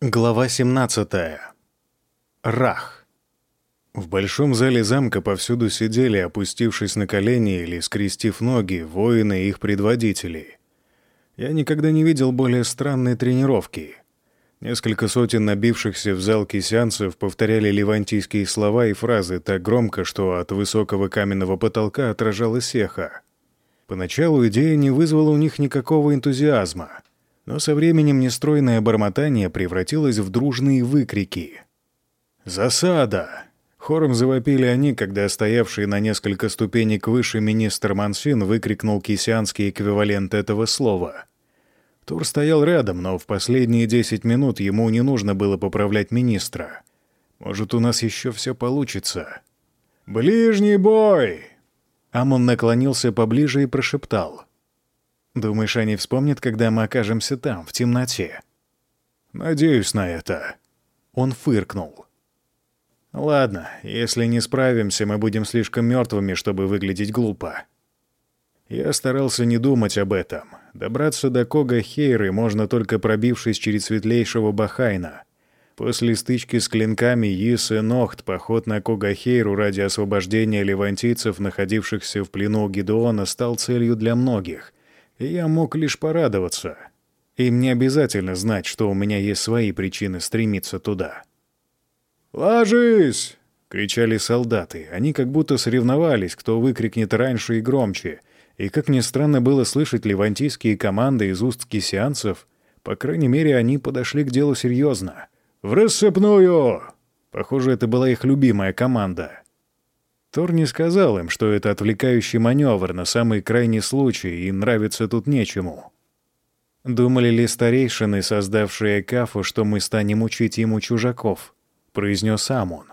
Глава 17. Рах. В большом зале замка повсюду сидели, опустившись на колени или скрестив ноги, воины и их предводители. Я никогда не видел более странной тренировки. Несколько сотен набившихся в зал кисянцев повторяли левантийские слова и фразы так громко, что от высокого каменного потолка отражалось эхо. Поначалу идея не вызвала у них никакого энтузиазма — но со временем нестройное бормотание превратилось в дружные выкрики. «Засада!» Хором завопили они, когда стоявший на несколько ступенек выше министр Мансин выкрикнул кисянский эквивалент этого слова. Тур стоял рядом, но в последние десять минут ему не нужно было поправлять министра. «Может, у нас еще все получится?» «Ближний бой!» Амон наклонился поближе и прошептал. Думаешь, они вспомнят, когда мы окажемся там, в темноте? Надеюсь на это. Он фыркнул. Ладно, если не справимся, мы будем слишком мертвыми, чтобы выглядеть глупо. Я старался не думать об этом. Добраться до Кога Хейры можно только пробившись через светлейшего Бахайна. После стычки с клинками Йис и Нохт поход на Кога Хейру ради освобождения левантийцев, находившихся в плену у Гедеона, стал целью для многих, я мог лишь порадоваться. Им не обязательно знать, что у меня есть свои причины стремиться туда. «Ложись!» — кричали солдаты. Они как будто соревновались, кто выкрикнет раньше и громче. И, как ни странно было слышать левантийские команды из уст кисианцев, по крайней мере, они подошли к делу серьезно. «В рассыпную!» Похоже, это была их любимая команда. Тор не сказал им, что это отвлекающий маневр на самый крайний случай, и нравится тут нечему. «Думали ли старейшины, создавшие Кафу, что мы станем учить ему чужаков?» — произнес Амон.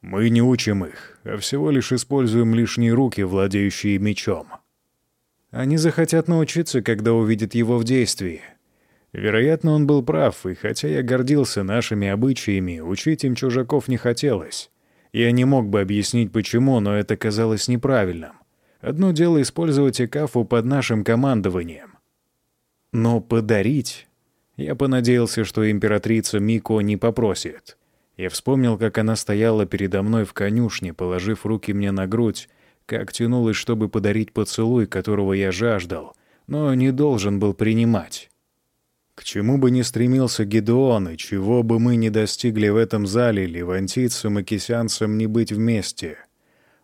«Мы не учим их, а всего лишь используем лишние руки, владеющие мечом. Они захотят научиться, когда увидят его в действии. Вероятно, он был прав, и хотя я гордился нашими обычаями, учить им чужаков не хотелось. Я не мог бы объяснить почему, но это казалось неправильным. Одно дело использовать Экафу под нашим командованием. Но подарить... Я понадеялся, что императрица Мико не попросит. Я вспомнил, как она стояла передо мной в конюшне, положив руки мне на грудь, как тянулась, чтобы подарить поцелуй, которого я жаждал, но не должен был принимать. К чему бы ни стремился Гедеон, и чего бы мы ни достигли в этом зале, левантийцам и кисянцам не быть вместе.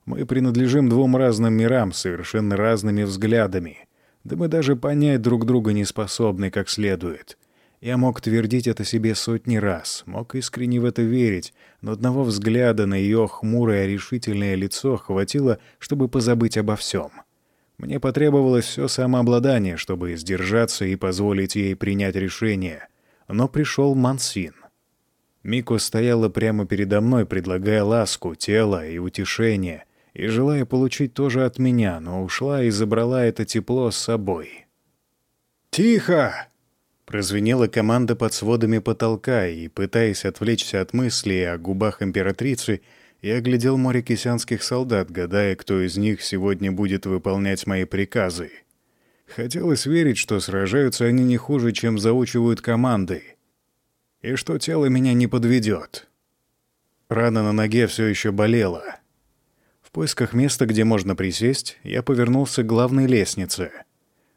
Мы принадлежим двум разным мирам, совершенно разными взглядами. Да мы даже понять друг друга не способны как следует. Я мог твердить это себе сотни раз, мог искренне в это верить, но одного взгляда на ее хмурое решительное лицо хватило, чтобы позабыть обо всем. — мне потребовалось все самообладание, чтобы сдержаться и позволить ей принять решение. Но пришел Мансин. Мико стояла прямо передо мной, предлагая ласку, тело и утешение, и желая получить тоже от меня, но ушла и забрала это тепло с собой. «Тихо!» Прозвенела команда под сводами потолка, и, пытаясь отвлечься от мыслей о губах императрицы, я глядел море кисянских солдат, гадая, кто из них сегодня будет выполнять мои приказы. Хотелось верить, что сражаются они не хуже, чем заучивают команды. И что тело меня не подведет. Рана на ноге все еще болела. В поисках места, где можно присесть, я повернулся к главной лестнице.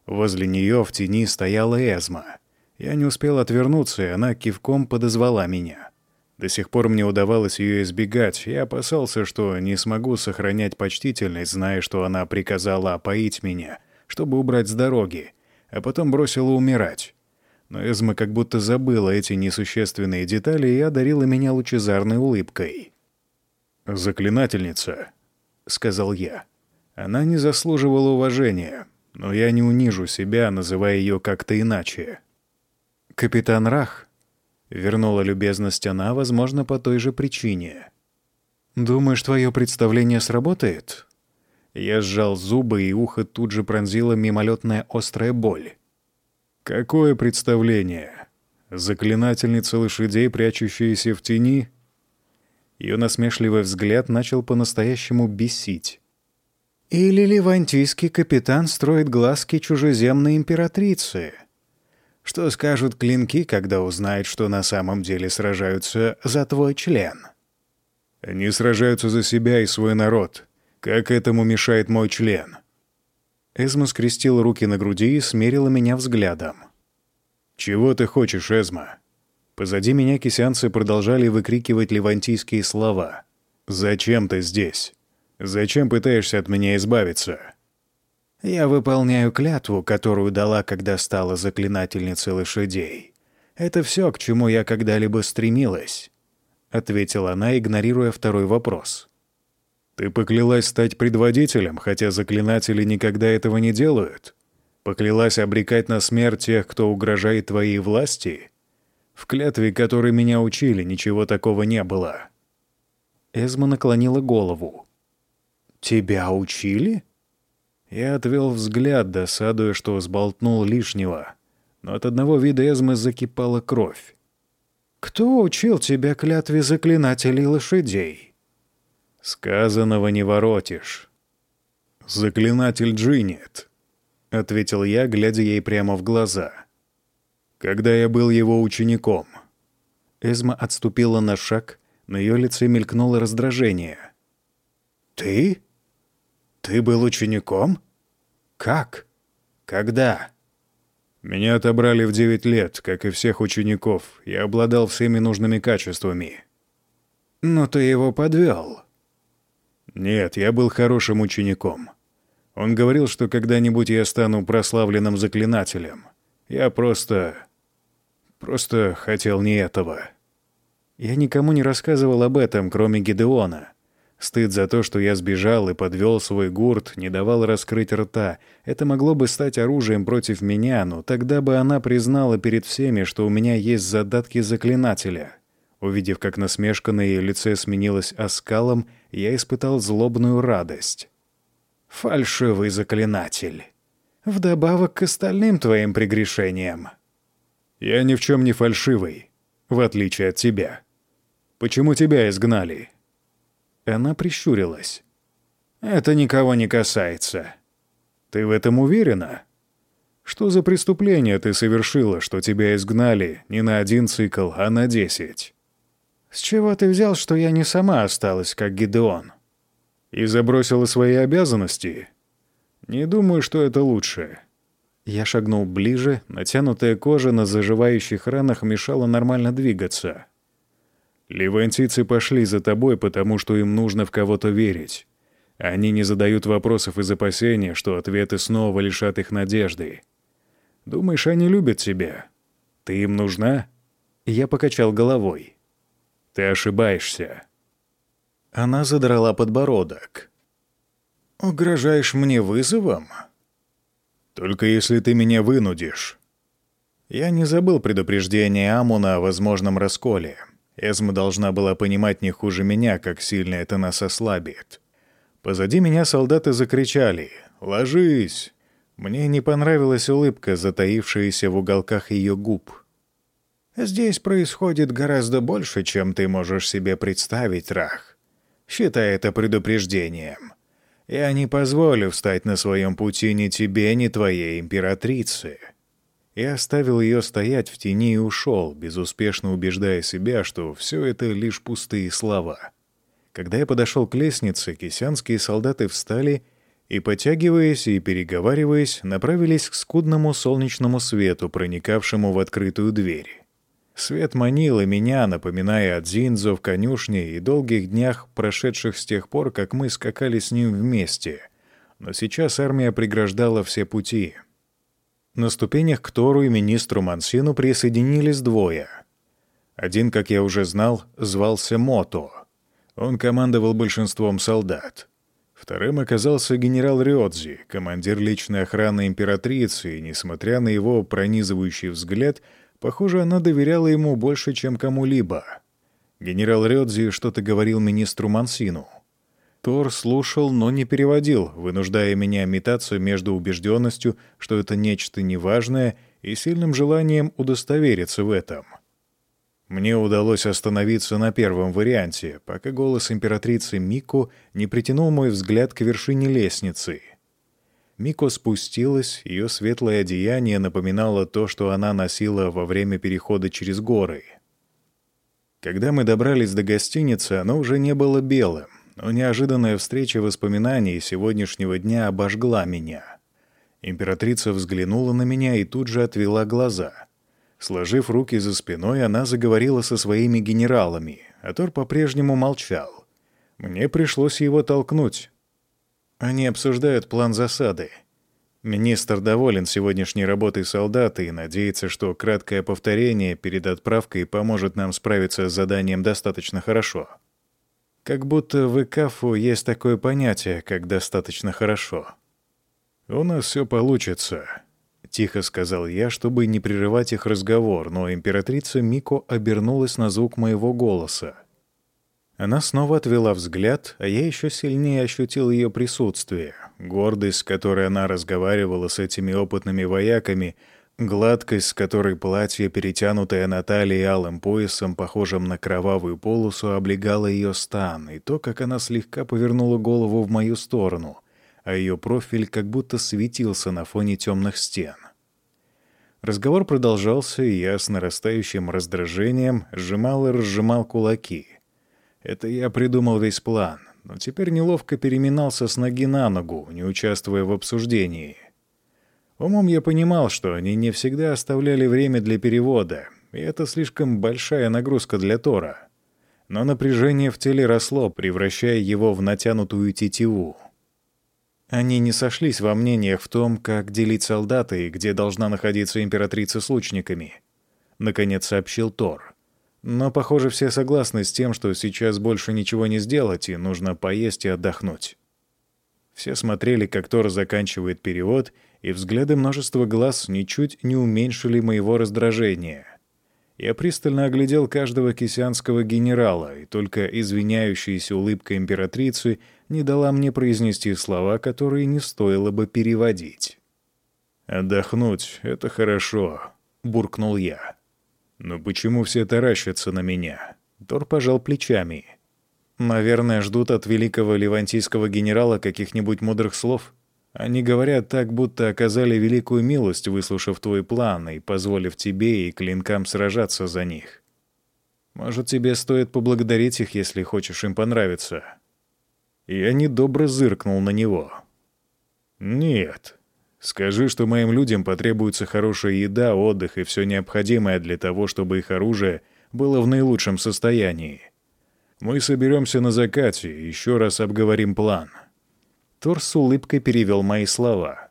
Возле нее в тени стояла Эзма. Я не успел отвернуться, и она кивком подозвала меня. До сих пор мне удавалось ее избегать. Я опасался, что не смогу сохранять почтительность, зная, что она приказала опоить меня, чтобы убрать с дороги, а потом бросила умирать. Но Эзма как будто забыла эти несущественные детали и одарила меня лучезарной улыбкой. «Заклинательница», — сказал я. Она не заслуживала уважения, но я не унижу себя, называя ее как-то иначе. «Капитан Рах», Вернула любезность она, возможно, по той же причине. «Думаешь, твое представление сработает?» Я сжал зубы, и ухо тут же пронзила мимолетная острая боль. «Какое представление? Заклинательница лошадей, прячущаяся в тени?» Ее насмешливый взгляд начал по-настоящему бесить. «Или левантийский капитан строит глазки чужеземной императрицы?» Что скажут клинки, когда узнают, что на самом деле сражаются за твой член? Они сражаются за себя и свой народ. Как этому мешает мой член? Эзма скрестила руки на груди и смерила меня взглядом. «Чего ты хочешь, Эзма?» Позади меня кисянцы продолжали выкрикивать левантийские слова. «Зачем ты здесь? Зачем пытаешься от меня избавиться?» «Я выполняю клятву, которую дала, когда стала заклинательницей лошадей. Это все, к чему я когда-либо стремилась», — ответила она, игнорируя второй вопрос. «Ты поклялась стать предводителем, хотя заклинатели никогда этого не делают? Поклялась обрекать на смерть тех, кто угрожает твоей власти? В клятве, которой меня учили, ничего такого не было». Эзма наклонила голову. «Тебя учили?» Я отвел взгляд, досадуя, что сболтнул лишнего. Но от одного вида эзмы закипала кровь. «Кто учил тебя клятве заклинателей лошадей?» «Сказанного не воротишь». «Заклинатель Джинет», — ответил я, глядя ей прямо в глаза. «Когда я был его учеником». Эзма отступила на шаг, на ее лице мелькнуло раздражение. «Ты?» «Ты был учеником? Как? Когда?» «Меня отобрали в девять лет, как и всех учеников. Я обладал всеми нужными качествами». «Но ты его подвел». «Нет, я был хорошим учеником. Он говорил, что когда-нибудь я стану прославленным заклинателем. Я просто... просто хотел не этого». Я никому не рассказывал об этом, кроме Гидеона. Стыд за то, что я сбежал и подвел свой гурт, не давал раскрыть рта. Это могло бы стать оружием против меня, но тогда бы она признала перед всеми, что у меня есть задатки заклинателя. Увидев, как насмешка на ее лице сменилась оскалом, я испытал злобную радость. «Фальшивый заклинатель. Вдобавок к остальным твоим прегрешениям». «Я ни в чем не фальшивый, в отличие от тебя. Почему тебя изгнали?» Она прищурилась. «Это никого не касается. Ты в этом уверена? Что за преступление ты совершила, что тебя изгнали не на один цикл, а на десять?» «С чего ты взял, что я не сама осталась, как Гидеон?» «И забросила свои обязанности?» «Не думаю, что это лучше». Я шагнул ближе, натянутая кожа на заживающих ранах мешала нормально двигаться. Левантийцы пошли за тобой, потому что им нужно в кого-то верить. Они не задают вопросов из опасения, что ответы снова лишат их надежды. Думаешь, они любят тебя? Ты им нужна? Я покачал головой. Ты ошибаешься. Она задрала подбородок. «Угрожаешь мне вызовом?» «Только если ты меня вынудишь». Я не забыл предупреждение Амуна о возможном расколе. Эзма должна была понимать не хуже меня, как сильно это нас ослабит. Позади меня солдаты закричали «Ложись!». Мне не понравилась улыбка, затаившаяся в уголках ее губ. «Здесь происходит гораздо больше, чем ты можешь себе представить, Рах. Считай это предупреждением. Я не позволю встать на своем пути ни тебе, ни твоей императрице». Я оставил ее стоять в тени и ушел, безуспешно убеждая себя, что все это лишь пустые слова. Когда я подошел к лестнице, кисянские солдаты встали и, потягиваясь и переговариваясь, направились к скудному солнечному свету, проникавшему в открытую дверь. Свет манил и меня, напоминая о Дзинзо в конюшне и долгих днях, прошедших с тех пор, как мы скакали с ним вместе. Но сейчас армия преграждала все пути — на ступенях к Тору и министру Мансину присоединились двое. Один, как я уже знал, звался Мото. Он командовал большинством солдат. Вторым оказался генерал Риодзи, командир личной охраны императрицы, и, несмотря на его пронизывающий взгляд, похоже, она доверяла ему больше, чем кому-либо. Генерал Риодзи что-то говорил министру Мансину — Тор слушал, но не переводил, вынуждая меня метаться между убежденностью, что это нечто неважное, и сильным желанием удостовериться в этом. Мне удалось остановиться на первом варианте, пока голос императрицы Мику не притянул мой взгляд к вершине лестницы. Мико спустилась, ее светлое одеяние напоминало то, что она носила во время перехода через горы. Когда мы добрались до гостиницы, оно уже не было белым, но неожиданная встреча воспоминаний сегодняшнего дня обожгла меня. Императрица взглянула на меня и тут же отвела глаза. Сложив руки за спиной, она заговорила со своими генералами, а Тор по-прежнему молчал. Мне пришлось его толкнуть. Они обсуждают план засады. Министр доволен сегодняшней работой солдата и надеется, что краткое повторение перед отправкой поможет нам справиться с заданием достаточно хорошо. Как будто в ИКАФу есть такое понятие, как «достаточно хорошо». «У нас все получится», — тихо сказал я, чтобы не прерывать их разговор, но императрица Мико обернулась на звук моего голоса. Она снова отвела взгляд, а я еще сильнее ощутил ее присутствие. Гордость, с которой она разговаривала с этими опытными вояками, гладкость, с которой платье, перетянутое на талии алым поясом, похожим на кровавую полосу, облегало ее стан, и то, как она слегка повернула голову в мою сторону, а ее профиль как будто светился на фоне темных стен. Разговор продолжался, и я с нарастающим раздражением сжимал и разжимал кулаки — это я придумал весь план, но теперь неловко переминался с ноги на ногу, не участвуя в обсуждении. Умом я понимал, что они не всегда оставляли время для перевода, и это слишком большая нагрузка для Тора. Но напряжение в теле росло, превращая его в натянутую тетиву. Они не сошлись во мнениях в том, как делить солдаты и где должна находиться императрица с лучниками. Наконец сообщил Тор. Но, похоже, все согласны с тем, что сейчас больше ничего не сделать, и нужно поесть и отдохнуть. Все смотрели, как Тор заканчивает перевод, и взгляды множества глаз ничуть не уменьшили моего раздражения. Я пристально оглядел каждого кисянского генерала, и только извиняющаяся улыбка императрицы не дала мне произнести слова, которые не стоило бы переводить. «Отдохнуть — это хорошо», — буркнул я. «Но почему все таращатся на меня?» Тор пожал плечами. «Наверное, ждут от великого левантийского генерала каких-нибудь мудрых слов. Они говорят так, будто оказали великую милость, выслушав твой план и позволив тебе и клинкам сражаться за них. Может, тебе стоит поблагодарить их, если хочешь им понравиться?» Я недобро зыркнул на него. «Нет», Скажи, что моим людям потребуется хорошая еда, отдых и все необходимое для того, чтобы их оружие было в наилучшем состоянии. Мы соберемся на закате и еще раз обговорим план». Тор с улыбкой перевел мои слова.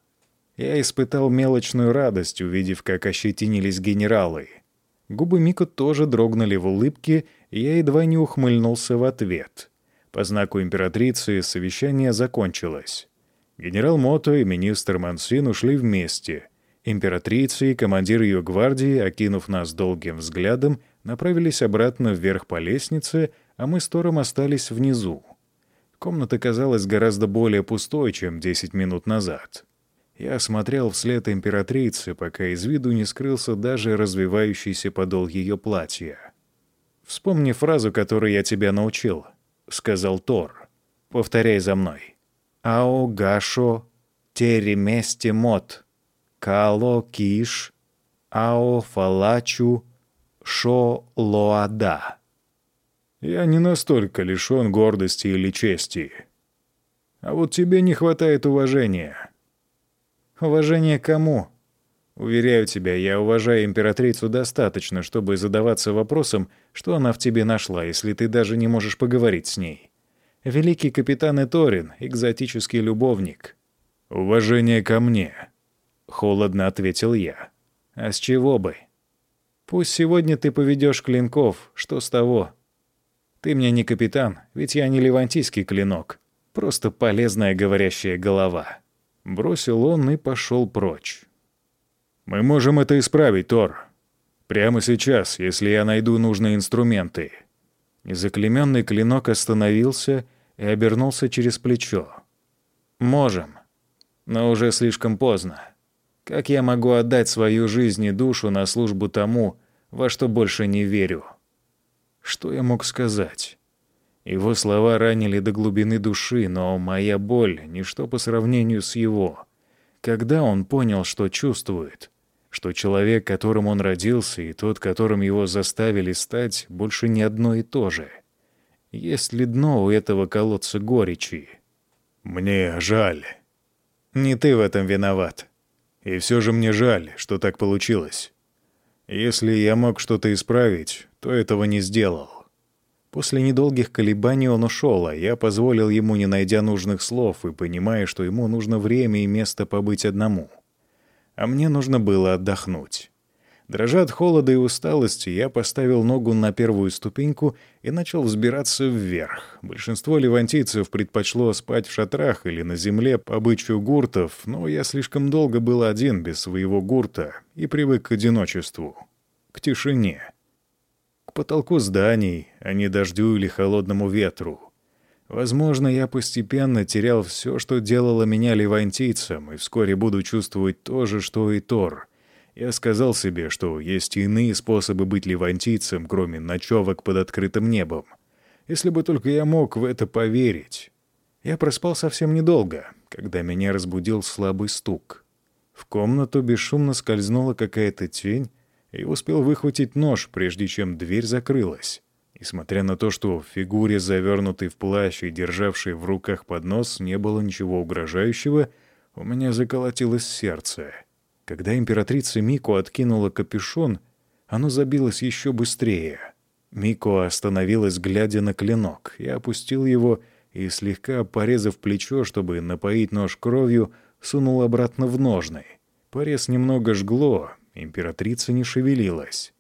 Я испытал мелочную радость, увидев, как ощетинились генералы. Губы Мико тоже дрогнули в улыбке, и я едва не ухмыльнулся в ответ. По знаку императрицы совещание закончилось. Генерал Мото и министр Мансин ушли вместе. Императрица и командир ее гвардии, окинув нас долгим взглядом, направились обратно вверх по лестнице, а мы с Тором остались внизу. Комната казалась гораздо более пустой, чем 10 минут назад. Я смотрел вслед императрицы, пока из виду не скрылся даже развивающийся подол ее платья. «Вспомни фразу, которую я тебя научил», — сказал Тор. «Повторяй за мной». Ао гашо тереместе мот, кало киш, ао фалачу шо лоада. Я не настолько лишен гордости или чести. А вот тебе не хватает уважения. Уважение кому? Уверяю тебя, я уважаю императрицу достаточно, чтобы задаваться вопросом, что она в тебе нашла, если ты даже не можешь поговорить с ней. Великий капитан Эторин, экзотический любовник. «Уважение ко мне», — холодно ответил я. «А с чего бы? Пусть сегодня ты поведешь клинков, что с того? Ты мне не капитан, ведь я не левантийский клинок, просто полезная говорящая голова». Бросил он и пошел прочь. «Мы можем это исправить, Тор. Прямо сейчас, если я найду нужные инструменты». Заклеменный клинок остановился и обернулся через плечо. «Можем, но уже слишком поздно. Как я могу отдать свою жизнь и душу на службу тому, во что больше не верю?» Что я мог сказать? Его слова ранили до глубины души, но моя боль — ничто по сравнению с его. Когда он понял, что чувствует? Что человек, которым он родился, и тот, которым его заставили стать, больше не одно и то же. Есть ли дно у этого колодца горечи? «Мне жаль». «Не ты в этом виноват». «И все же мне жаль, что так получилось. Если я мог что-то исправить, то этого не сделал. После недолгих колебаний он ушел, а я позволил ему, не найдя нужных слов и понимая, что ему нужно время и место побыть одному. А мне нужно было отдохнуть. Дрожа от холода и усталости, я поставил ногу на первую ступеньку и начал взбираться вверх. Большинство левантийцев предпочло спать в шатрах или на земле по обычаю гуртов, но я слишком долго был один без своего гурта и привык к одиночеству, к тишине к потолку зданий, а не дождю или холодному ветру. Возможно, я постепенно терял все, что делало меня левантийцем, и вскоре буду чувствовать то же, что и Тор. Я сказал себе, что есть иные способы быть левантийцем, кроме ночевок под открытым небом. Если бы только я мог в это поверить. Я проспал совсем недолго, когда меня разбудил слабый стук. В комнату бесшумно скользнула какая-то тень, и успел выхватить нож, прежде чем дверь закрылась. Несмотря на то, что в фигуре, завернутой в плащ и державшей в руках поднос, не было ничего угрожающего, у меня заколотилось сердце. Когда императрица Мико откинула капюшон, оно забилось еще быстрее. Мико остановилась, глядя на клинок, и опустил его, и, слегка порезав плечо, чтобы напоить нож кровью, сунул обратно в ножны. Порез немного жгло, Императрица не шевелилась.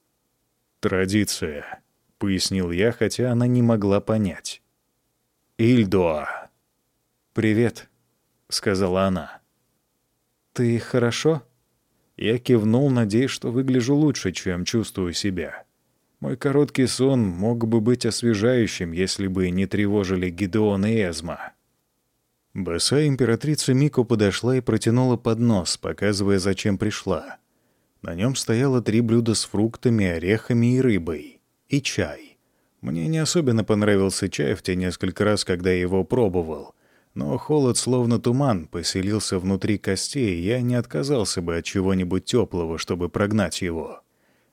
«Традиция», — пояснил я, хотя она не могла понять. «Ильдоа». «Привет», — сказала она. «Ты хорошо?» Я кивнул, надеясь, что выгляжу лучше, чем чувствую себя. Мой короткий сон мог бы быть освежающим, если бы не тревожили Гидеон и Эзма. Босая императрица Мико подошла и протянула поднос, показывая, зачем пришла. На нем стояло три блюда с фруктами, орехами и рыбой. И чай. Мне не особенно понравился чай в те несколько раз, когда я его пробовал. Но холод, словно туман, поселился внутри костей, и я не отказался бы от чего-нибудь теплого, чтобы прогнать его.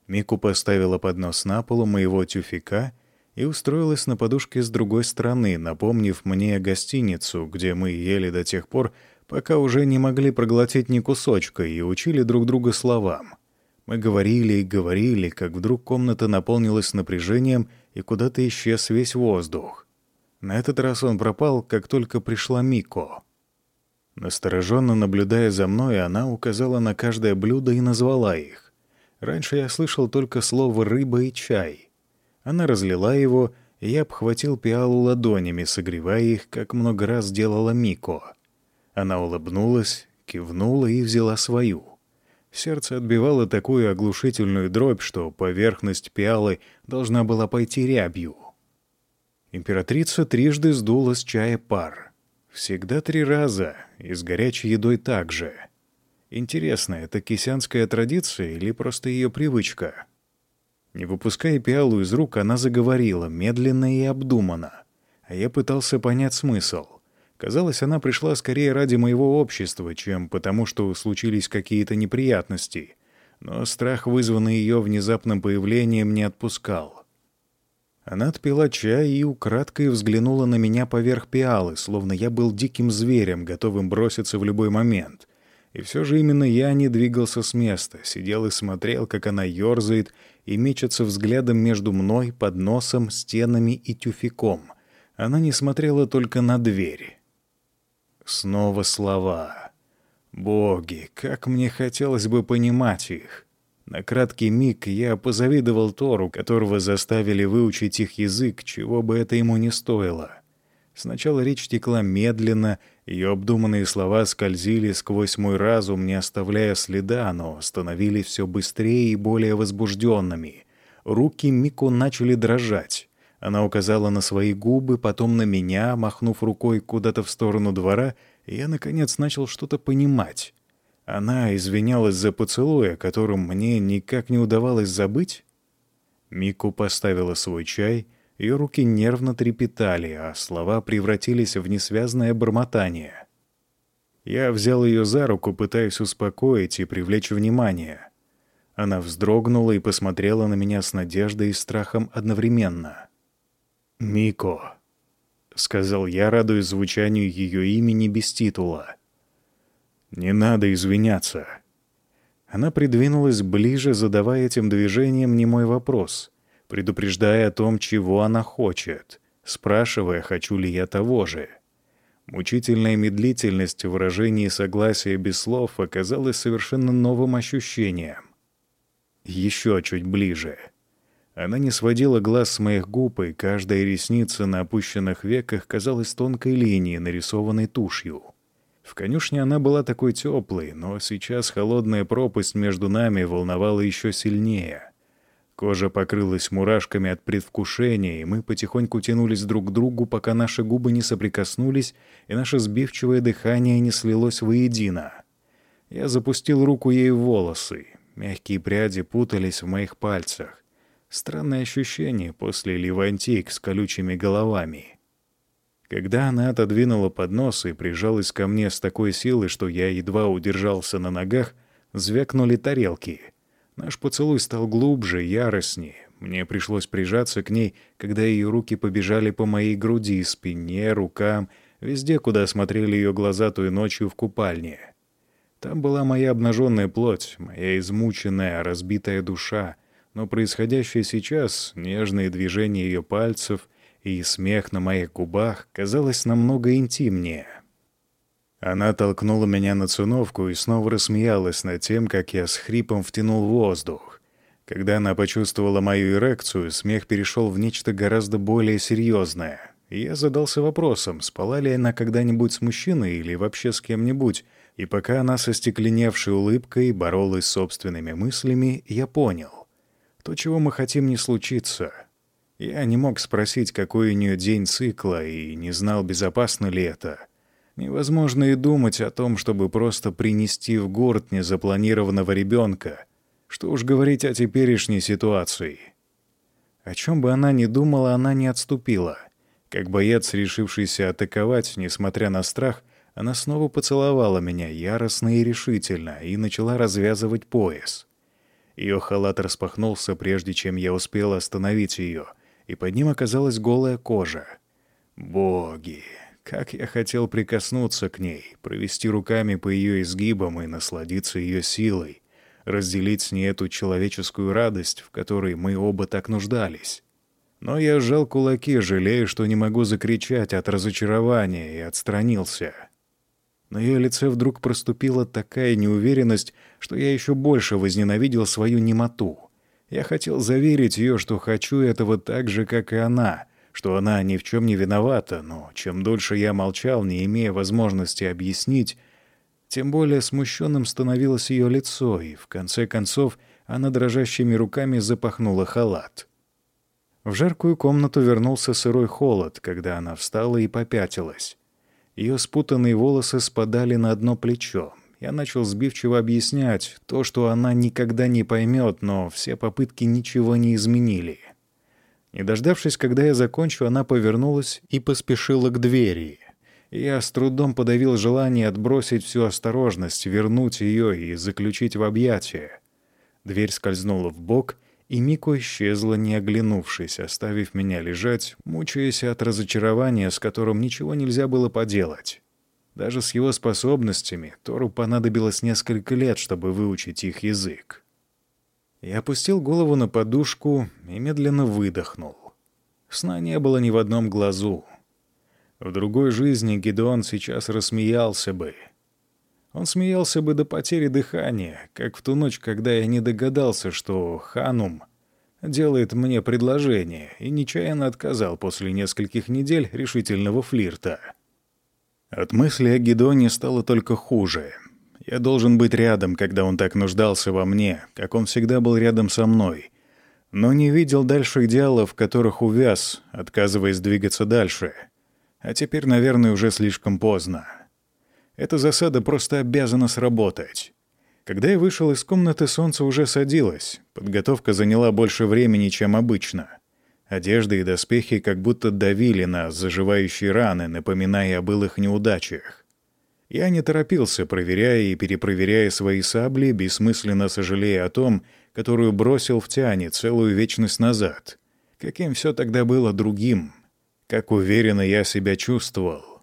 Мику поставила поднос на полу моего тюфика и устроилась на подушке с другой стороны, напомнив мне гостиницу, где мы ели до тех пор, пока уже не могли проглотить ни кусочка и учили друг друга словам. Мы говорили и говорили, как вдруг комната наполнилась напряжением, и куда-то исчез весь воздух. На этот раз он пропал, как только пришла Мико. Настороженно наблюдая за мной, она указала на каждое блюдо и назвала их. Раньше я слышал только слово «рыба» и «чай». Она разлила его, и я обхватил пиалу ладонями, согревая их, как много раз делала Мико. Она улыбнулась, кивнула и взяла свою. Сердце отбивало такую оглушительную дробь, что поверхность пиалы должна была пойти рябью. Императрица трижды сдула с чая пар. Всегда три раза, и с горячей едой также. Интересно, это кисянская традиция или просто ее привычка? Не выпуская пиалу из рук, она заговорила, медленно и обдуманно. А я пытался понять смысл. Казалось, она пришла скорее ради моего общества, чем потому, что случились какие-то неприятности. Но страх, вызванный ее внезапным появлением, не отпускал. Она отпила чай и украдкой взглянула на меня поверх пиалы, словно я был диким зверем, готовым броситься в любой момент. И все же именно я не двигался с места, сидел и смотрел, как она ерзает и мечется взглядом между мной, под носом, стенами и тюфяком. Она не смотрела только на двери. Снова слова. Боги, как мне хотелось бы понимать их. На краткий миг я позавидовал Тору, которого заставили выучить их язык, чего бы это ему не стоило. Сначала речь текла медленно, ее обдуманные слова скользили сквозь мой разум, не оставляя следа, но становились все быстрее и более возбужденными. Руки Мико начали дрожать. Она указала на свои губы, потом на меня, махнув рукой куда-то в сторону двора, и я, наконец, начал что-то понимать. Она извинялась за поцелуй, о котором мне никак не удавалось забыть. Мику поставила свой чай, ее руки нервно трепетали, а слова превратились в несвязное бормотание. Я взял ее за руку, пытаясь успокоить и привлечь внимание. Она вздрогнула и посмотрела на меня с надеждой и страхом одновременно. «Мико», — сказал я, радуясь звучанию ее имени без титула. «Не надо извиняться». Она придвинулась ближе, задавая этим движением немой вопрос, предупреждая о том, чего она хочет, спрашивая, хочу ли я того же. Мучительная медлительность в выражении согласия без слов оказалась совершенно новым ощущением. Еще чуть ближе. Она не сводила глаз с моих губ, и каждая ресница на опущенных веках казалась тонкой линией, нарисованной тушью. В конюшне она была такой теплой, но сейчас холодная пропасть между нами волновала еще сильнее. Кожа покрылась мурашками от предвкушения, и мы потихоньку тянулись друг к другу, пока наши губы не соприкоснулись, и наше сбивчивое дыхание не слилось воедино. Я запустил руку ей в волосы. Мягкие пряди путались в моих пальцах. Странное ощущение после левантик с колючими головами. Когда она отодвинула поднос и прижалась ко мне с такой силой, что я едва удержался на ногах, звякнули тарелки — Наш поцелуй стал глубже, яростнее. Мне пришлось прижаться к ней, когда ее руки побежали по моей груди, спине, рукам, везде, куда смотрели ее глаза той ночью в купальне. Там была моя обнаженная плоть, моя измученная, разбитая душа, но происходящее сейчас, нежные движения ее пальцев и смех на моих губах, казалось намного интимнее. Она толкнула меня на циновку и снова рассмеялась над тем, как я с хрипом втянул воздух. Когда она почувствовала мою эрекцию, смех перешел в нечто гораздо более серьезное. И я задался вопросом, спала ли она когда-нибудь с мужчиной или вообще с кем-нибудь, и пока она со стекленевшей улыбкой боролась с собственными мыслями, я понял. То, чего мы хотим, не случится. Я не мог спросить, какой у нее день цикла, и не знал, безопасно ли это — Невозможно и думать о том, чтобы просто принести в город незапланированного ребенка. Что уж говорить о теперешней ситуации. О чем бы она ни думала, она не отступила. Как боец, решившийся атаковать, несмотря на страх, она снова поцеловала меня яростно и решительно и начала развязывать пояс. Ее халат распахнулся, прежде чем я успел остановить ее, и под ним оказалась голая кожа. Боги! Как я хотел прикоснуться к ней, провести руками по ее изгибам и насладиться ее силой, разделить с ней эту человеческую радость, в которой мы оба так нуждались. Но я сжал кулаки, жалея, что не могу закричать от разочарования, и отстранился. На ее лице вдруг проступила такая неуверенность, что я еще больше возненавидел свою немоту. Я хотел заверить ее, что хочу этого так же, как и она — что она ни в чем не виновата, но чем дольше я молчал, не имея возможности объяснить, тем более смущенным становилось ее лицо, и в конце концов она дрожащими руками запахнула халат. В жаркую комнату вернулся сырой холод, когда она встала и попятилась. Ее спутанные волосы спадали на одно плечо. Я начал сбивчиво объяснять то, что она никогда не поймет, но все попытки ничего не изменили. Не дождавшись, когда я закончу, она повернулась и поспешила к двери. Я с трудом подавил желание отбросить всю осторожность, вернуть ее и заключить в объятия. Дверь скользнула в бок, и Мико исчезла, не оглянувшись, оставив меня лежать, мучаясь от разочарования, с которым ничего нельзя было поделать. Даже с его способностями Тору понадобилось несколько лет, чтобы выучить их язык. Я опустил голову на подушку и медленно выдохнул. Сна не было ни в одном глазу. В другой жизни Гедеон сейчас рассмеялся бы. Он смеялся бы до потери дыхания, как в ту ночь, когда я не догадался, что Ханум делает мне предложение и нечаянно отказал после нескольких недель решительного флирта. От мысли о Гедоне стало только хуже — я должен быть рядом, когда он так нуждался во мне, как он всегда был рядом со мной. Но не видел дальше идеалов, в которых увяз, отказываясь двигаться дальше. А теперь, наверное, уже слишком поздно. Эта засада просто обязана сработать. Когда я вышел из комнаты, солнце уже садилось. Подготовка заняла больше времени, чем обычно. Одежда и доспехи как будто давили на заживающие раны, напоминая о былых неудачах. Я не торопился, проверяя и перепроверяя свои сабли, бессмысленно сожалея о том, которую бросил в тяне целую вечность назад. Каким все тогда было другим. Как уверенно я себя чувствовал.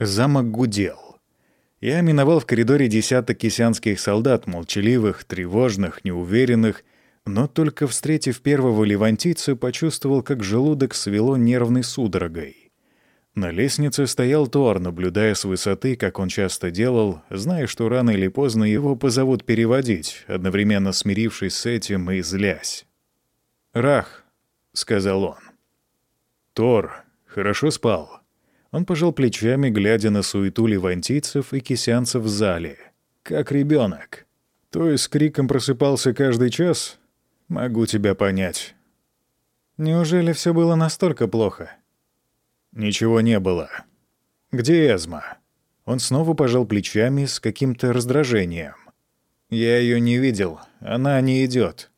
Замок гудел. Я миновал в коридоре десяток кисянских солдат, молчаливых, тревожных, неуверенных, но только встретив первого левантийца, почувствовал, как желудок свело нервной судорогой. На лестнице стоял Тор, наблюдая с высоты, как он часто делал, зная, что рано или поздно его позовут переводить, одновременно смирившись с этим и злясь. «Рах», — сказал он. «Тор, хорошо спал». Он пожал плечами, глядя на суету левантийцев и кисянцев в зале. «Как ребенок. То есть криком просыпался каждый час? Могу тебя понять». «Неужели все было настолько плохо?» Ничего не было. Где Эзма? Он снова пожал плечами с каким-то раздражением. Я ее не видел. Она не идет.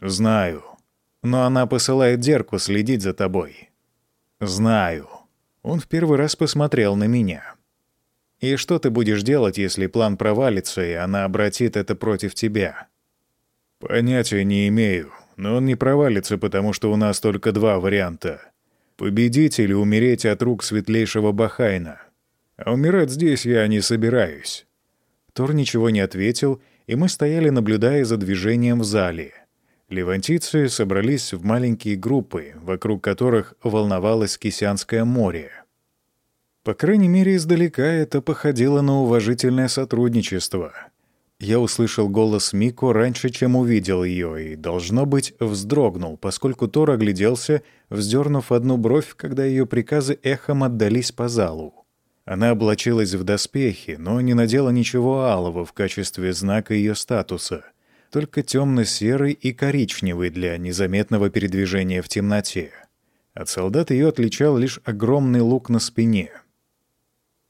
Знаю. Но она посылает Дерку следить за тобой. Знаю. Он в первый раз посмотрел на меня. И что ты будешь делать, если план провалится, и она обратит это против тебя? Понятия не имею, но он не провалится, потому что у нас только два варианта. Победить или умереть от рук светлейшего Бахайна. А умирать здесь я не собираюсь». Тор ничего не ответил, и мы стояли, наблюдая за движением в зале. Левантийцы собрались в маленькие группы, вокруг которых волновалось Кисянское море. По крайней мере, издалека это походило на уважительное сотрудничество — я услышал голос Мико раньше, чем увидел ее, и, должно быть, вздрогнул, поскольку Тор огляделся, вздернув одну бровь, когда ее приказы эхом отдались по залу. Она облачилась в доспехи, но не надела ничего алого в качестве знака ее статуса, только темно-серый и коричневый для незаметного передвижения в темноте. От солдат ее отличал лишь огромный лук на спине —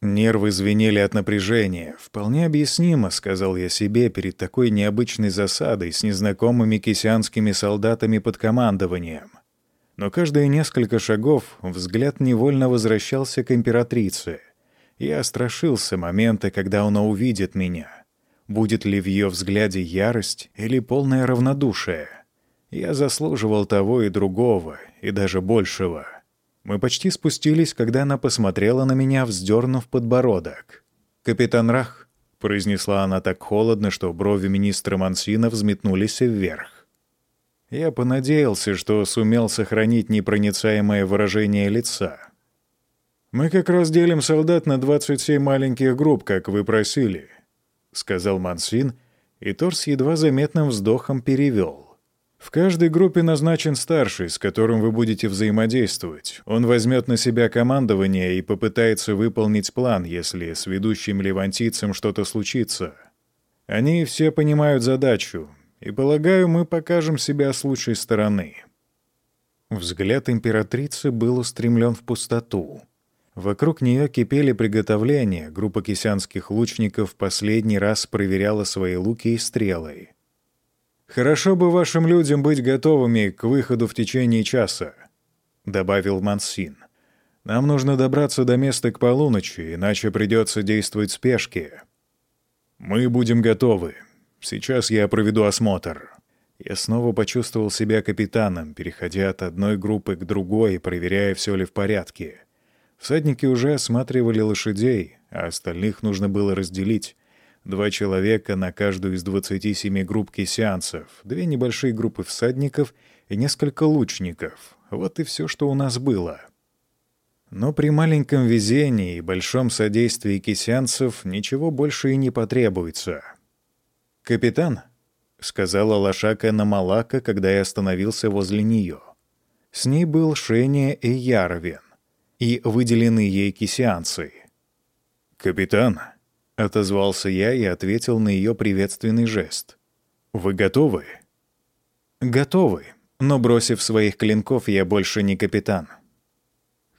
Нервы звенели от напряжения. «Вполне объяснимо», — сказал я себе, перед такой необычной засадой с незнакомыми кисянскими солдатами под командованием. Но каждые несколько шагов взгляд невольно возвращался к императрице. Я страшился момента, когда она увидит меня. Будет ли в ее взгляде ярость или полное равнодушие? Я заслуживал того и другого, и даже большего. Мы почти спустились, когда она посмотрела на меня, вздернув подбородок. «Капитан Рах», — произнесла она так холодно, что брови министра Мансина взметнулись вверх. Я понадеялся, что сумел сохранить непроницаемое выражение лица. «Мы как раз делим солдат на 27 маленьких групп, как вы просили», — сказал Мансин, и Торс едва заметным вздохом перевел. В каждой группе назначен старший, с которым вы будете взаимодействовать. Он возьмет на себя командование и попытается выполнить план, если с ведущим левантийцем что-то случится. Они все понимают задачу, и, полагаю, мы покажем себя с лучшей стороны». Взгляд императрицы был устремлен в пустоту. Вокруг нее кипели приготовления, группа кисянских лучников последний раз проверяла свои луки и стрелы. «Хорошо бы вашим людям быть готовыми к выходу в течение часа», — добавил Мансин. «Нам нужно добраться до места к полуночи, иначе придется действовать в спешке». «Мы будем готовы. Сейчас я проведу осмотр». Я снова почувствовал себя капитаном, переходя от одной группы к другой проверяя, все ли в порядке. Всадники уже осматривали лошадей, а остальных нужно было разделить. Два человека на каждую из 27 групп кисянцев, две небольшие группы всадников и несколько лучников. Вот и все, что у нас было. Но при маленьком везении и большом содействии кисянцев ничего больше и не потребуется. «Капитан», — сказала лошака Намалака, когда я остановился возле нее. С ней был Шения и Яровен, и выделены ей кисянцы. «Капитан», — отозвался я и ответил на ее приветственный жест. «Вы готовы?» «Готовы, но, бросив своих клинков, я больше не капитан».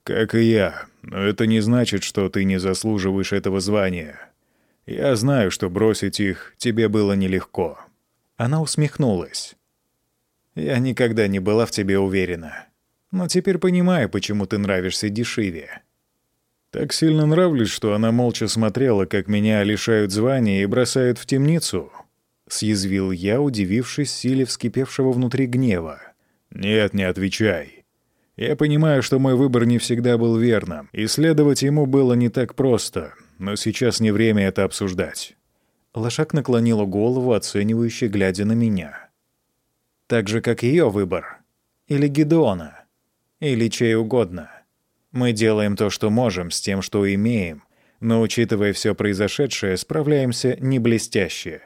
«Как и я, но это не значит, что ты не заслуживаешь этого звания. Я знаю, что бросить их тебе было нелегко». Она усмехнулась. «Я никогда не была в тебе уверена. Но теперь понимаю, почему ты нравишься дешеве». Так сильно нравлюсь, что она молча смотрела, как меня лишают звания и бросают в темницу. Съязвил я, удивившись силе вскипевшего внутри гнева. «Нет, не отвечай. Я понимаю, что мой выбор не всегда был верным, и следовать ему было не так просто, но сейчас не время это обсуждать». Лошак наклонила голову, оценивающе глядя на меня. «Так же, как ее выбор. Или Гедеона. Или чей угодно. Мы делаем то, что можем, с тем, что имеем, но, учитывая все произошедшее, справляемся не блестяще.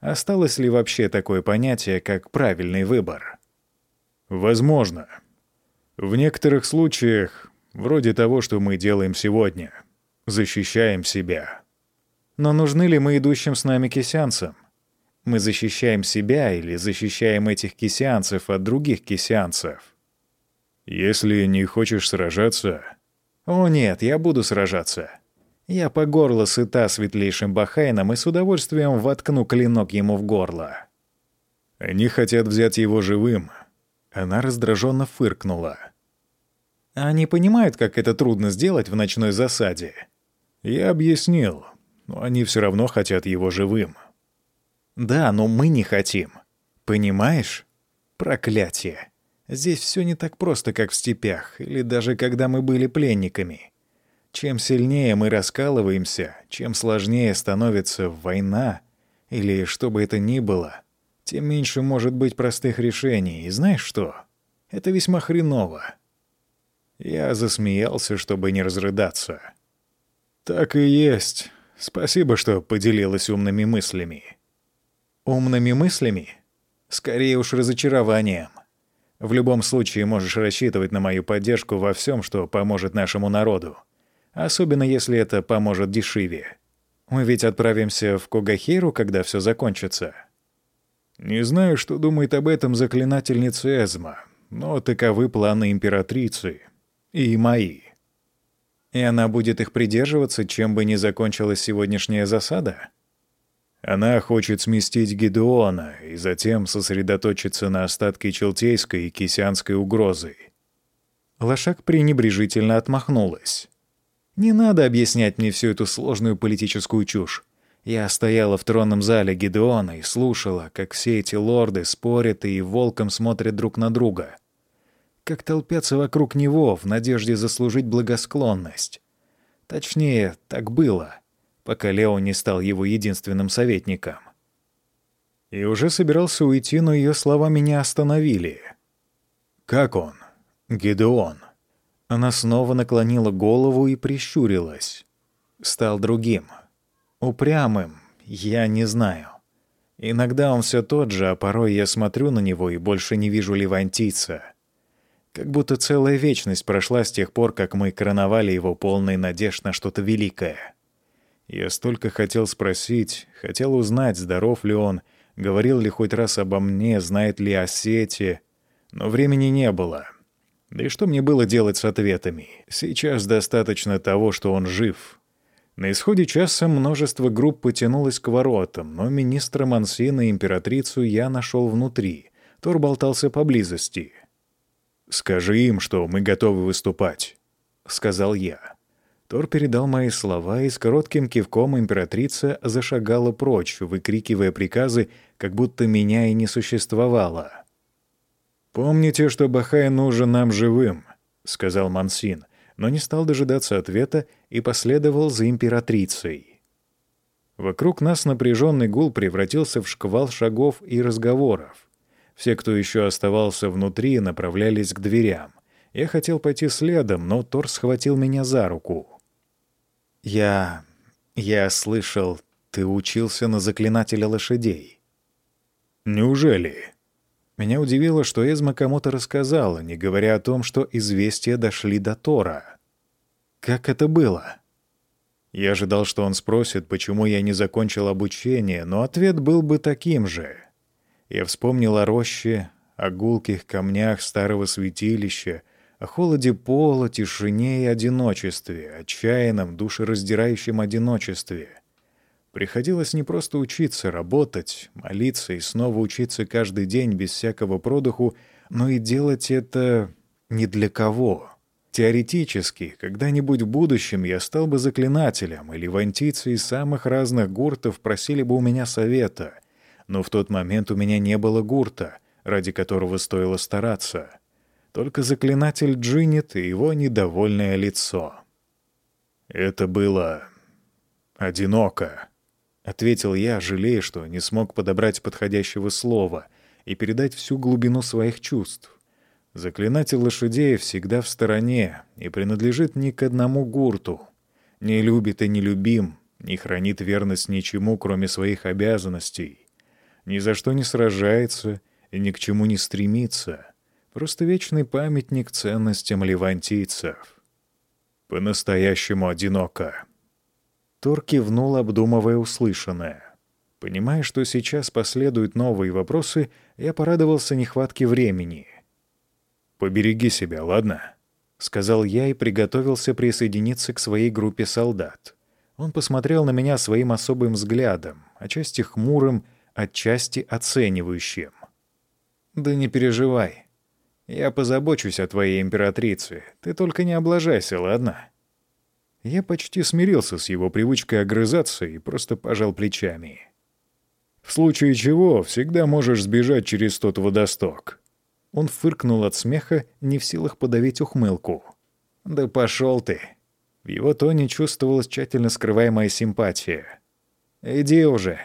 Осталось ли вообще такое понятие, как правильный выбор?» Возможно. В некоторых случаях, вроде того, что мы делаем сегодня, защищаем себя. Но нужны ли мы идущим с нами кисянцам? Мы защищаем себя или защищаем этих кисянцев от других кисянцев? Если не хочешь сражаться... О нет, я буду сражаться. Я по горло сыта светлейшим Бахайном и с удовольствием воткну клинок ему в горло. Они хотят взять его живым, она раздраженно фыркнула. «Они понимают, как это трудно сделать в ночной засаде?» «Я объяснил, но они все равно хотят его живым». «Да, но мы не хотим. Понимаешь? Проклятие. Здесь все не так просто, как в степях, или даже когда мы были пленниками. Чем сильнее мы раскалываемся, чем сложнее становится война, или что бы это ни было, тем меньше может быть простых решений. И знаешь что? Это весьма хреново. Я засмеялся, чтобы не разрыдаться. Так и есть. Спасибо, что поделилась умными мыслями. Умными мыслями? Скорее уж разочарованием. В любом случае можешь рассчитывать на мою поддержку во всем, что поможет нашему народу. Особенно если это поможет дешеве. Мы ведь отправимся в Когахиру, когда все закончится. Не знаю, что думает об этом заклинательница Эзма, но таковы планы императрицы. И мои. И она будет их придерживаться, чем бы ни закончилась сегодняшняя засада? Она хочет сместить Гедеона и затем сосредоточиться на остатке Челтейской и Кисянской угрозы. Лошак пренебрежительно отмахнулась. «Не надо объяснять мне всю эту сложную политическую чушь. Я стояла в тронном зале Гедеона и слушала, как все эти лорды спорят и волком смотрят друг на друга. Как толпятся вокруг него в надежде заслужить благосклонность. Точнее, так было, пока Лео не стал его единственным советником. И уже собирался уйти, но ее слова меня остановили. «Как он? Гедеон?» Она снова наклонила голову и прищурилась. Стал другим — Упрямым, я не знаю. Иногда он все тот же, а порой я смотрю на него и больше не вижу левантийца. Как будто целая вечность прошла с тех пор, как мы короновали его полной надежд на что-то великое. Я столько хотел спросить, хотел узнать, здоров ли он, говорил ли хоть раз обо мне, знает ли о сети, но времени не было. Да и что мне было делать с ответами? Сейчас достаточно того, что он жив, на исходе часа множество групп потянулось к воротам, но министра Мансина и императрицу я нашел внутри. Тор болтался поблизости. «Скажи им, что мы готовы выступать», — сказал я. Тор передал мои слова, и с коротким кивком императрица зашагала прочь, выкрикивая приказы, как будто меня и не существовало. «Помните, что Бахай нужен нам живым», — сказал Мансин но не стал дожидаться ответа и последовал за императрицей. Вокруг нас напряженный гул превратился в шквал шагов и разговоров. Все, кто еще оставался внутри, направлялись к дверям. Я хотел пойти следом, но Тор схватил меня за руку. «Я... я слышал, ты учился на заклинателя лошадей». «Неужели?» Меня удивило, что Эзма кому-то рассказала, не говоря о том, что известия дошли до Тора. Как это было? Я ожидал, что он спросит, почему я не закончил обучение, но ответ был бы таким же. Я вспомнил о роще, о гулких камнях старого святилища, о холоде пола, тишине и одиночестве, отчаянном, душераздирающем одиночестве. Приходилось не просто учиться, работать, молиться и снова учиться каждый день без всякого продыху, но и делать это не для кого. Теоретически, когда-нибудь в будущем я стал бы заклинателем, или вантийцы из самых разных гуртов просили бы у меня совета. Но в тот момент у меня не было гурта, ради которого стоило стараться. Только заклинатель Джинит и его недовольное лицо. Это было одиноко, — ответил я, жалея, что не смог подобрать подходящего слова и передать всю глубину своих чувств. Заклинатель лошадей всегда в стороне и принадлежит ни к одному гурту. Не любит и не любим, не хранит верность ничему, кроме своих обязанностей. Ни за что не сражается и ни к чему не стремится. Просто вечный памятник ценностям левантийцев. По-настоящему одиноко. Тор кивнул, обдумывая услышанное. Понимая, что сейчас последуют новые вопросы, я порадовался нехватке времени — «Побереги себя, ладно?» — сказал я и приготовился присоединиться к своей группе солдат. Он посмотрел на меня своим особым взглядом, отчасти хмурым, отчасти оценивающим. «Да не переживай. Я позабочусь о твоей императрице. Ты только не облажайся, ладно?» Я почти смирился с его привычкой огрызаться и просто пожал плечами. «В случае чего, всегда можешь сбежать через тот водосток. Он фыркнул от смеха, не в силах подавить ухмылку. «Да пошел ты!» В его тоне чувствовалась тщательно скрываемая симпатия. «Иди уже!»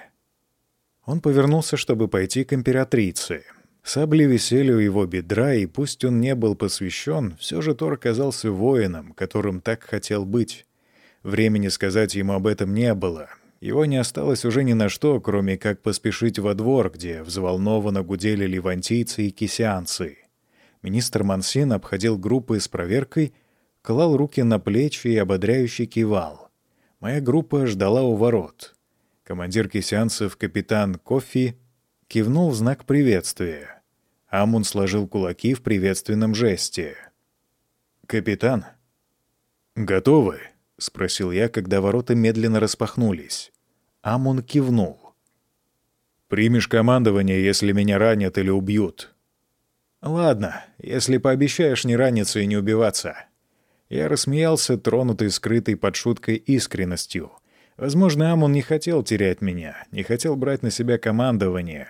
Он повернулся, чтобы пойти к императрице. Сабли висели у его бедра, и пусть он не был посвящен, все же Тор оказался воином, которым так хотел быть. Времени сказать ему об этом не было, его не осталось уже ни на что, кроме как поспешить во двор, где взволнованно гудели ливантийцы и кисянцы. Министр Мансин обходил группы с проверкой, клал руки на плечи и ободряюще кивал. Моя группа ждала у ворот. Командир кисянцев, капитан Кофи, кивнул в знак приветствия. Амун сложил кулаки в приветственном жесте. «Капитан?» «Готовы?» — спросил я, когда ворота медленно распахнулись. Амон кивнул. «Примешь командование, если меня ранят или убьют». «Ладно, если пообещаешь не раниться и не убиваться». Я рассмеялся, тронутый скрытой под шуткой искренностью. Возможно, Амон не хотел терять меня, не хотел брать на себя командование.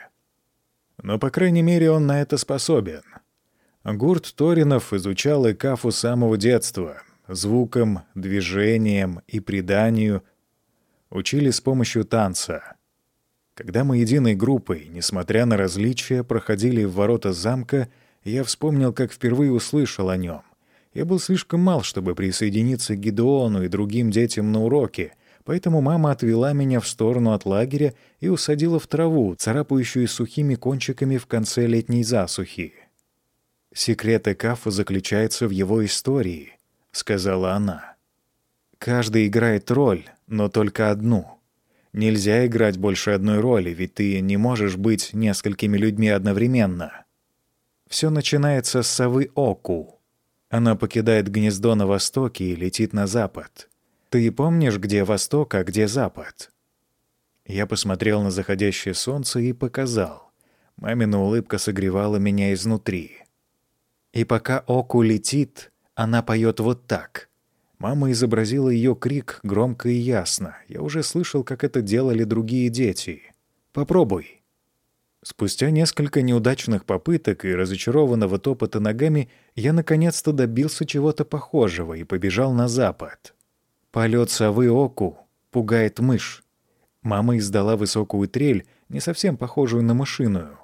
Но, по крайней мере, он на это способен. Гурт Торинов изучал Экафу с самого детства, звуком, движением и преданию учили с помощью танца. Когда мы единой группой, несмотря на различия, проходили в ворота замка, я вспомнил, как впервые услышал о нем. Я был слишком мал, чтобы присоединиться к Гидеону и другим детям на уроке, поэтому мама отвела меня в сторону от лагеря и усадила в траву, царапающую сухими кончиками в конце летней засухи. Секрет Экафа заключается в его истории —— сказала она. «Каждый играет роль, но только одну. Нельзя играть больше одной роли, ведь ты не можешь быть несколькими людьми одновременно. Все начинается с совы Оку. Она покидает гнездо на востоке и летит на запад. Ты помнишь, где восток, а где запад?» Я посмотрел на заходящее солнце и показал. Мамина улыбка согревала меня изнутри. И пока Оку летит, она поет вот так. Мама изобразила ее крик громко и ясно. Я уже слышал, как это делали другие дети. Попробуй. Спустя несколько неудачных попыток и разочарованного топота ногами я наконец-то добился чего-то похожего и побежал на запад. Полет совы оку пугает мышь. Мама издала высокую трель, не совсем похожую на мышиную.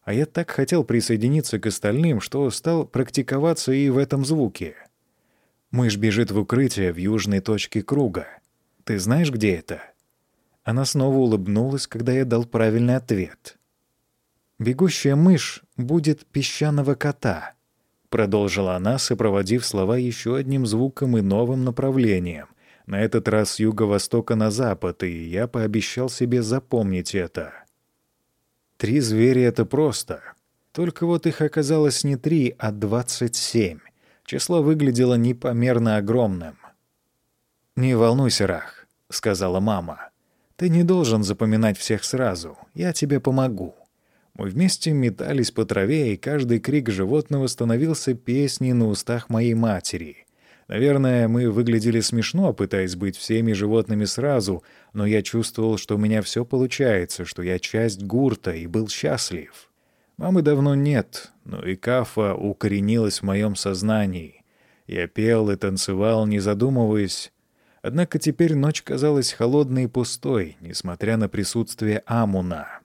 А я так хотел присоединиться к остальным, что стал практиковаться и в этом звуке. Мышь бежит в укрытие в южной точке круга. Ты знаешь, где это? Она снова улыбнулась, когда я дал правильный ответ. «Бегущая мышь будет песчаного кота», — продолжила она, сопроводив слова еще одним звуком и новым направлением, на этот раз с юго-востока на запад, и я пообещал себе запомнить это. Три зверя — это просто. Только вот их оказалось не три, а двадцать семь. Число выглядело непомерно огромным. «Не волнуйся, Рах», — сказала мама. «Ты не должен запоминать всех сразу. Я тебе помогу. Мы вместе метались по траве, и каждый крик животного становился песней на устах моей матери. Наверное, мы выглядели смешно, пытаясь быть всеми животными сразу, но я чувствовал, что у меня все получается, что я часть гурта и был счастлив. Мамы давно нет, но и кафа укоренилась в моем сознании. Я пел и танцевал, не задумываясь. Однако теперь ночь казалась холодной и пустой, несмотря на присутствие Амуна.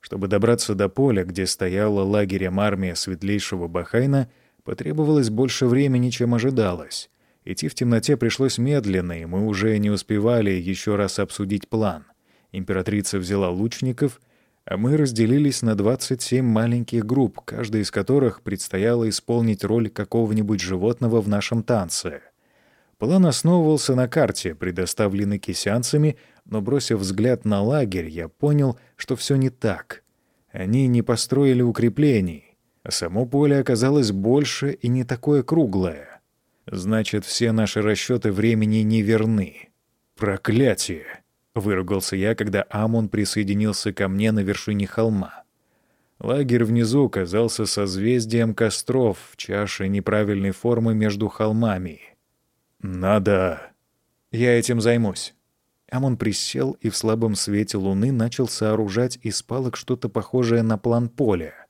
Чтобы добраться до поля, где стояла лагерем армия светлейшего Бахайна, потребовалось больше времени, чем ожидалось. Идти в темноте пришлось медленно, и мы уже не успевали еще раз обсудить план. Императрица взяла лучников, а мы разделились на 27 маленьких групп, каждая из которых предстояло исполнить роль какого-нибудь животного в нашем танце. План основывался на карте, предоставленной кисянцами, но, бросив взгляд на лагерь, я понял, что все не так. Они не построили укреплений, а само поле оказалось больше и не такое круглое. Значит, все наши расчеты времени не верны. Проклятие! Выругался я, когда Амон присоединился ко мне на вершине холма. Лагерь внизу казался созвездием костров в чаше неправильной формы между холмами. «Надо...» «Я этим займусь». Амон присел и в слабом свете луны начал сооружать из палок что-то похожее на план поля.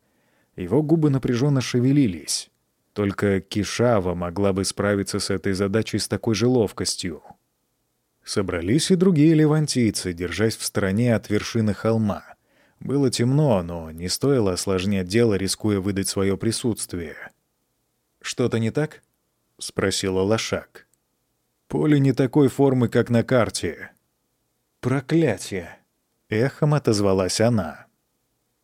Его губы напряженно шевелились. Только Кишава могла бы справиться с этой задачей с такой же ловкостью. Собрались и другие левантийцы, держась в стороне от вершины холма. Было темно, но не стоило осложнять дело, рискуя выдать свое присутствие. «Что-то не так?» — спросила Лошак. «Поле не такой формы, как на карте», «Проклятие!» — эхом отозвалась она.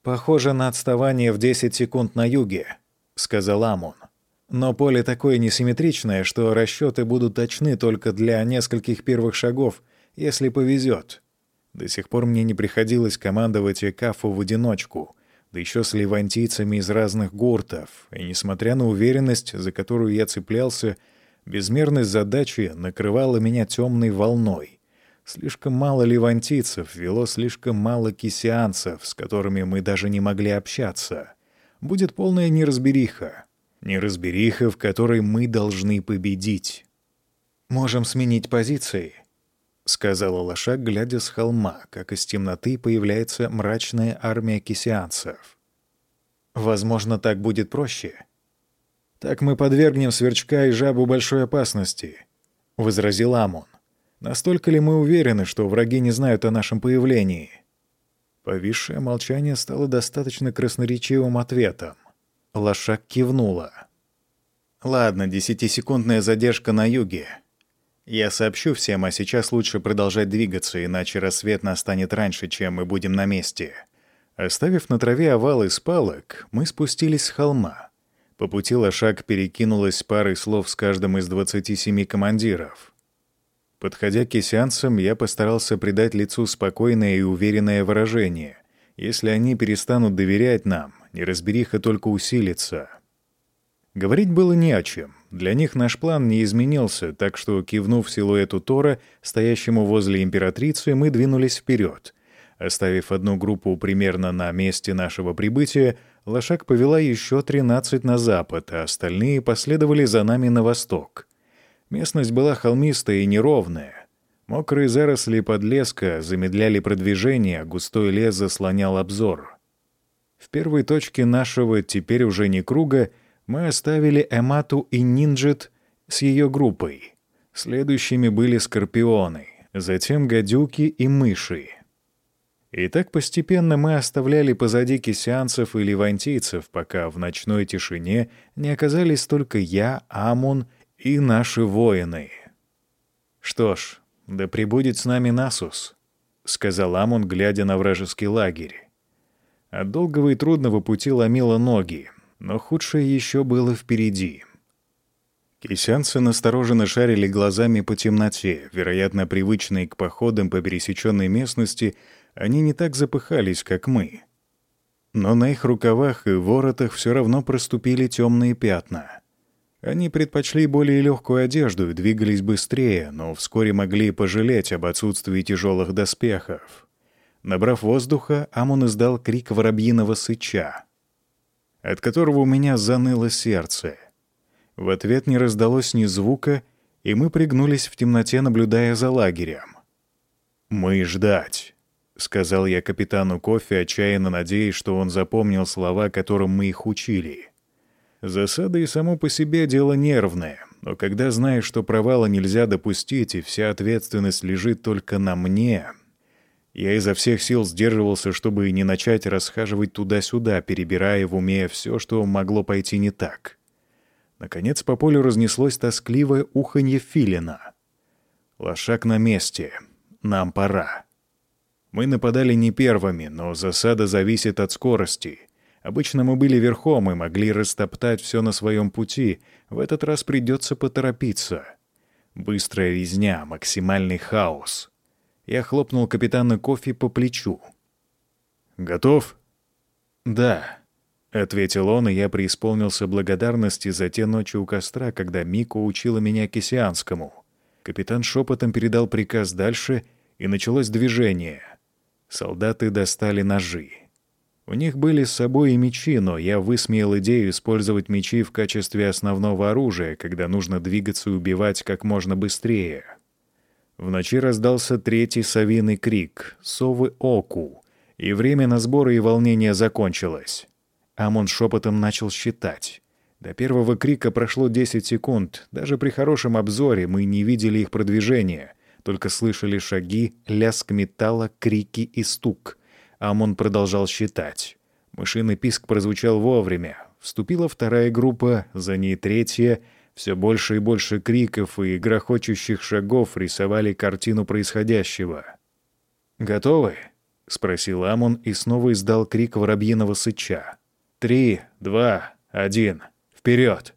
«Похоже на отставание в 10 секунд на юге», — сказал Амун. «Но поле такое несимметричное, что расчеты будут точны только для нескольких первых шагов, если повезет. До сих пор мне не приходилось командовать Экафу в одиночку, да еще с левантийцами из разных гуртов, и несмотря на уверенность, за которую я цеплялся, безмерность задачи накрывала меня темной волной. Слишком мало левантийцев вело слишком мало кисианцев, с которыми мы даже не могли общаться. Будет полная неразбериха. Неразбериха, в которой мы должны победить. «Можем сменить позиции», — сказала лошак, глядя с холма, как из темноты появляется мрачная армия кисианцев. «Возможно, так будет проще». «Так мы подвергнем сверчка и жабу большой опасности», — возразил Амон. Настолько ли мы уверены, что враги не знают о нашем появлении? Повисшее молчание стало достаточно красноречивым ответом. Лошак кивнула. «Ладно, десятисекундная задержка на юге. Я сообщу всем, а сейчас лучше продолжать двигаться, иначе рассвет настанет раньше, чем мы будем на месте». Оставив на траве овал из палок, мы спустились с холма. По пути лошак перекинулась парой слов с каждым из 27 командиров — Подходя к кисянцам, я постарался придать лицу спокойное и уверенное выражение. Если они перестанут доверять нам, неразбериха только усилится. Говорить было не о чем. Для них наш план не изменился, так что, кивнув силуэту Тора, стоящему возле императрицы, мы двинулись вперед. Оставив одну группу примерно на месте нашего прибытия, лошак повела еще 13 на запад, а остальные последовали за нами на восток — Местность была холмистая и неровная. Мокрые заросли подлеска замедляли продвижение, густой лес заслонял обзор. В первой точке нашего, теперь уже не круга, мы оставили Эмату и Нинджит с ее группой. Следующими были скорпионы, затем гадюки и мыши. И так постепенно мы оставляли позади кисянцев и левантийцев, пока в ночной тишине не оказались только я, Амун и наши воины. Что ж, да пребудет с нами Насус, сказал Амон, глядя на вражеский лагерь. От долгого и трудного пути ломило ноги, но худшее еще было впереди. Кисянцы настороженно шарили глазами по темноте, вероятно, привычные к походам по пересеченной местности, они не так запыхались, как мы. Но на их рукавах и воротах все равно проступили темные пятна. Они предпочли более легкую одежду и двигались быстрее, но вскоре могли пожалеть об отсутствии тяжелых доспехов. Набрав воздуха, Амон издал крик воробьиного сыча, от которого у меня заныло сердце. В ответ не раздалось ни звука, и мы пригнулись в темноте, наблюдая за лагерем. «Мы ждать», — сказал я капитану Кофе, отчаянно надеясь, что он запомнил слова, которым мы их учили. Засада и само по себе дело нервное, но когда знаешь, что провала нельзя допустить, и вся ответственность лежит только на мне, я изо всех сил сдерживался, чтобы не начать расхаживать туда-сюда, перебирая в уме все, что могло пойти не так. Наконец по полю разнеслось тоскливое уханье филина. Лошак на месте. Нам пора. Мы нападали не первыми, но засада зависит от скорости. Обычно мы были верхом и могли растоптать все на своем пути. В этот раз придется поторопиться. Быстрая резня, максимальный хаос. Я хлопнул капитана Кофи по плечу. «Готов?» «Да», — ответил он, и я преисполнился благодарности за те ночи у костра, когда Мико учила меня кисианскому. Капитан шепотом передал приказ дальше, и началось движение. Солдаты достали ножи. У них были с собой и мечи, но я высмеял идею использовать мечи в качестве основного оружия, когда нужно двигаться и убивать как можно быстрее. В ночи раздался третий совиный крик «Совы Оку», и время на сборы и волнение закончилось. Амон шепотом начал считать. До первого крика прошло 10 секунд. Даже при хорошем обзоре мы не видели их продвижения, только слышали шаги, лязг металла, крики и стук. Амон продолжал считать. Мышиный писк прозвучал вовремя. Вступила вторая группа, за ней третья — все больше и больше криков и грохочущих шагов рисовали картину происходящего. «Готовы?» — спросил Амон и снова издал крик воробьиного сыча. «Три, два, один, вперед!»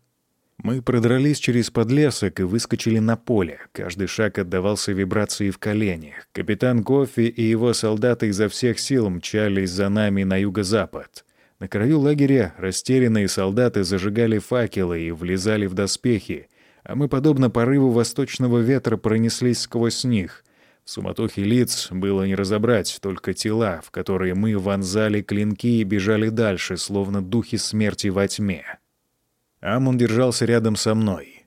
Мы продрались через подлесок и выскочили на поле. Каждый шаг отдавался вибрации в коленях. Капитан Кофи и его солдаты изо всех сил мчались за нами на юго-запад. На краю лагеря растерянные солдаты зажигали факелы и влезали в доспехи, а мы, подобно порыву восточного ветра, пронеслись сквозь них. В суматохе лиц было не разобрать, только тела, в которые мы вонзали клинки и бежали дальше, словно духи смерти во тьме. Амун держался рядом со мной.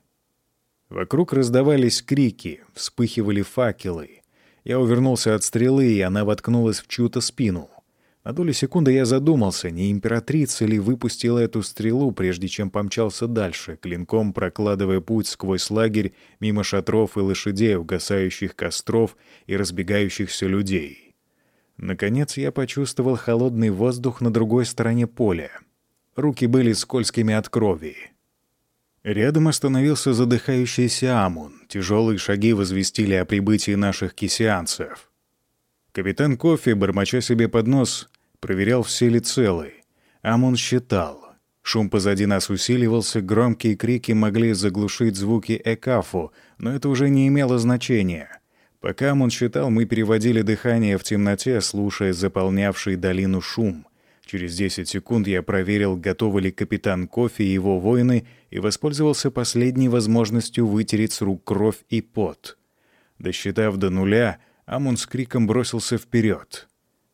Вокруг раздавались крики, вспыхивали факелы. Я увернулся от стрелы, и она воткнулась в чью-то спину — на долю секунды я задумался, не императрица ли выпустила эту стрелу, прежде чем помчался дальше, клинком прокладывая путь сквозь лагерь мимо шатров и лошадей, угасающих костров и разбегающихся людей. Наконец я почувствовал холодный воздух на другой стороне поля. Руки были скользкими от крови. Рядом остановился задыхающийся Амун. Тяжелые шаги возвестили о прибытии наших кисианцев. Капитан Кофе, бормоча себе под нос, проверял, все ли целы. Амон считал. Шум позади нас усиливался, громкие крики могли заглушить звуки Экафу, но это уже не имело значения. Пока Амон считал, мы переводили дыхание в темноте, слушая заполнявший долину шум. Через 10 секунд я проверил, готовы ли капитан Кофе и его воины, и воспользовался последней возможностью вытереть с рук кровь и пот. Досчитав до нуля, Амун с криком бросился вперед.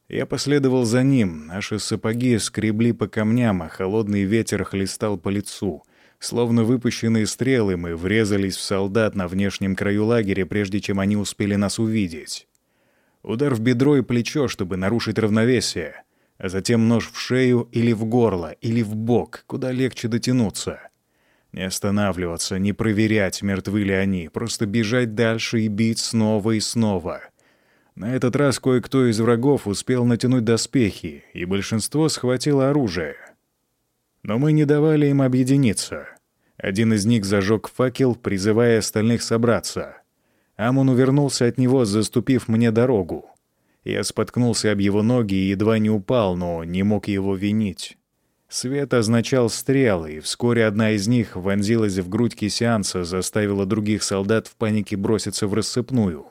Я последовал за ним. Наши сапоги скребли по камням, а холодный ветер хлестал по лицу. Словно выпущенные стрелы, мы врезались в солдат на внешнем краю лагеря, прежде чем они успели нас увидеть. Удар в бедро и плечо, чтобы нарушить равновесие, а затем нож в шею или в горло, или в бок, куда легче дотянуться. Не останавливаться, не проверять, мертвы ли они, просто бежать дальше и бить снова и снова — на этот раз кое-кто из врагов успел натянуть доспехи, и большинство схватило оружие. Но мы не давали им объединиться. Один из них зажег факел, призывая остальных собраться. Амон увернулся от него, заступив мне дорогу. Я споткнулся об его ноги и едва не упал, но не мог его винить. Свет означал стрелы, и вскоре одна из них вонзилась в грудь кисянца, заставила других солдат в панике броситься в рассыпную.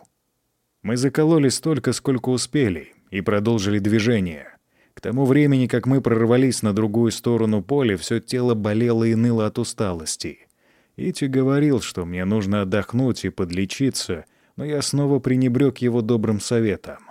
Мы закололи столько, сколько успели, и продолжили движение. К тому времени, как мы прорвались на другую сторону поля, все тело болело и ныло от усталости. Ити говорил, что мне нужно отдохнуть и подлечиться, но я снова пренебрег его добрым советом.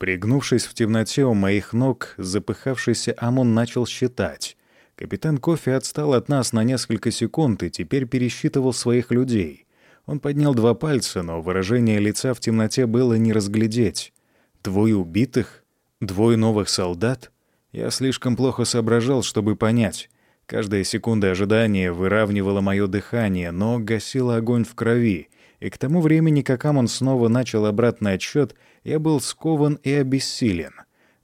Пригнувшись в темноте у моих ног, запыхавшийся Амон начал считать. Капитан Кофе отстал от нас на несколько секунд и теперь пересчитывал своих людей. Он поднял два пальца, но выражение лица в темноте было не разглядеть. Двое убитых? Двое новых солдат? Я слишком плохо соображал, чтобы понять. Каждая секунда ожидания выравнивала мое дыхание, но гасила огонь в крови, и к тому времени, как Амон снова начал обратный отсчет, я был скован и обессилен.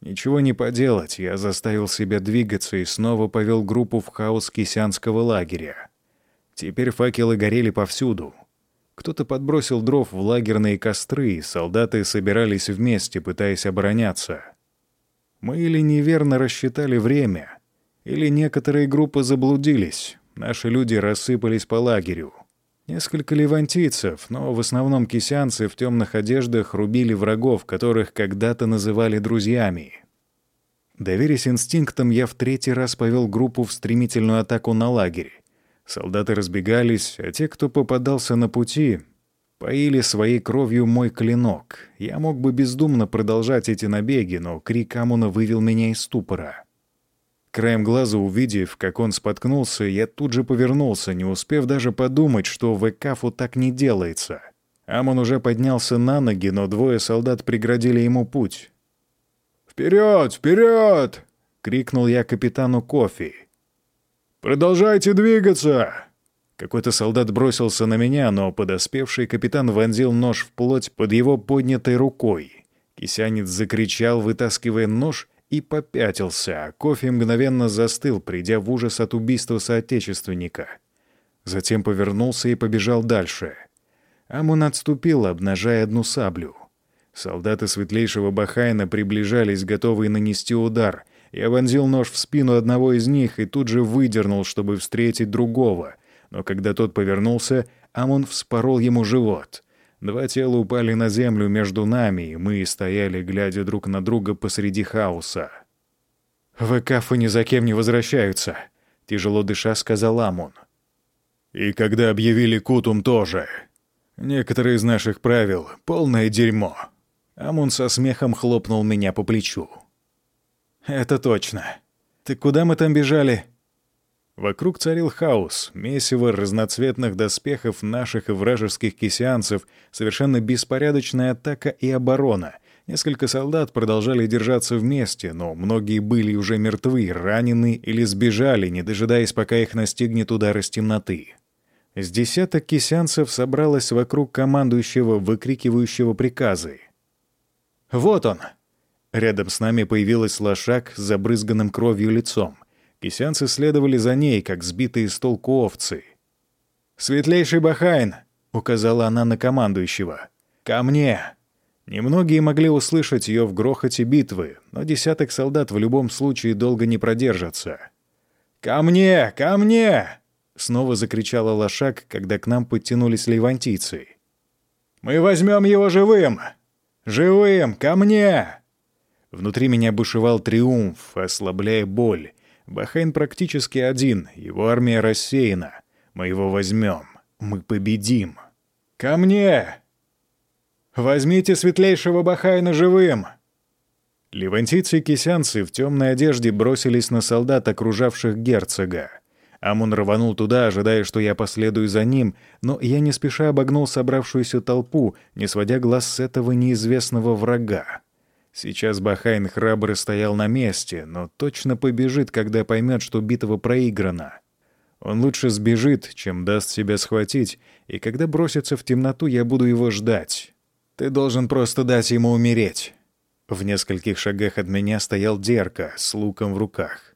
Ничего не поделать, я заставил себя двигаться и снова повел группу в хаос кисянского лагеря. Теперь факелы горели повсюду. Кто-то подбросил дров в лагерные костры, и солдаты собирались вместе, пытаясь обороняться. Мы или неверно рассчитали время, или некоторые группы заблудились, наши люди рассыпались по лагерю. Несколько левантийцев, но в основном кисянцы в темных одеждах рубили врагов, которых когда-то называли друзьями. Доверясь инстинктам, я в третий раз повел группу в стремительную атаку на лагерь. Солдаты разбегались, а те, кто попадался на пути, поили своей кровью мой клинок. Я мог бы бездумно продолжать эти набеги, но крик Амуна вывел меня из ступора. Краем глаза увидев, как он споткнулся, я тут же повернулся, не успев даже подумать, что в Экафу так не делается. Амон уже поднялся на ноги, но двое солдат преградили ему путь. «Вперед! Вперед!» — крикнул я капитану Кофи. «Продолжайте двигаться!» Какой-то солдат бросился на меня, но подоспевший капитан вонзил нож в плоть под его поднятой рукой. Кисянец закричал, вытаскивая нож, и попятился, а кофе мгновенно застыл, придя в ужас от убийства соотечественника. Затем повернулся и побежал дальше. Амун отступил, обнажая одну саблю. Солдаты светлейшего Бахайна приближались, готовые нанести удар. Я вонзил нож в спину одного из них и тут же выдернул, чтобы встретить другого. Но когда тот повернулся, Амун вспорол ему живот — Два тела упали на землю между нами, и мы стояли, глядя друг на друга посреди хаоса. «Векафы ни за кем не возвращаются», — тяжело дыша сказал Амон. «И когда объявили Кутум тоже. Некоторые из наших правил — полное дерьмо». Амон со смехом хлопнул меня по плечу. «Это точно. Ты куда мы там бежали?» Вокруг царил хаос, месиво разноцветных доспехов наших и вражеских кисянцев, совершенно беспорядочная атака и оборона. Несколько солдат продолжали держаться вместе, но многие были уже мертвы, ранены или сбежали, не дожидаясь, пока их настигнет удар из темноты. С десяток кисянцев собралось вокруг командующего, выкрикивающего приказы. «Вот он!» Рядом с нами появилась лошак с забрызганным кровью лицом. Кисянцы следовали за ней, как сбитые с толку овцы. «Светлейший Бахайн!» — указала она на командующего. «Ко мне!» Немногие могли услышать ее в грохоте битвы, но десяток солдат в любом случае долго не продержатся. «Ко мне! Ко мне!» — снова закричала лошак, когда к нам подтянулись левантийцы. «Мы возьмем его живым! Живым! Ко мне!» Внутри меня бушевал триумф, ослабляя боль, Бахайн практически один, его армия рассеяна. Мы его возьмем. Мы победим. «Ко мне! Возьмите светлейшего Бахайна живым!» Левантийцы и кисянцы в темной одежде бросились на солдат, окружавших герцога. Амун рванул туда, ожидая, что я последую за ним, но я не спеша обогнул собравшуюся толпу, не сводя глаз с этого неизвестного врага. Сейчас Бахайн храбро стоял на месте, но точно побежит, когда поймет, что битва проиграна. Он лучше сбежит, чем даст себя схватить, и когда бросится в темноту, я буду его ждать. Ты должен просто дать ему умереть. В нескольких шагах от меня стоял Дерка с луком в руках.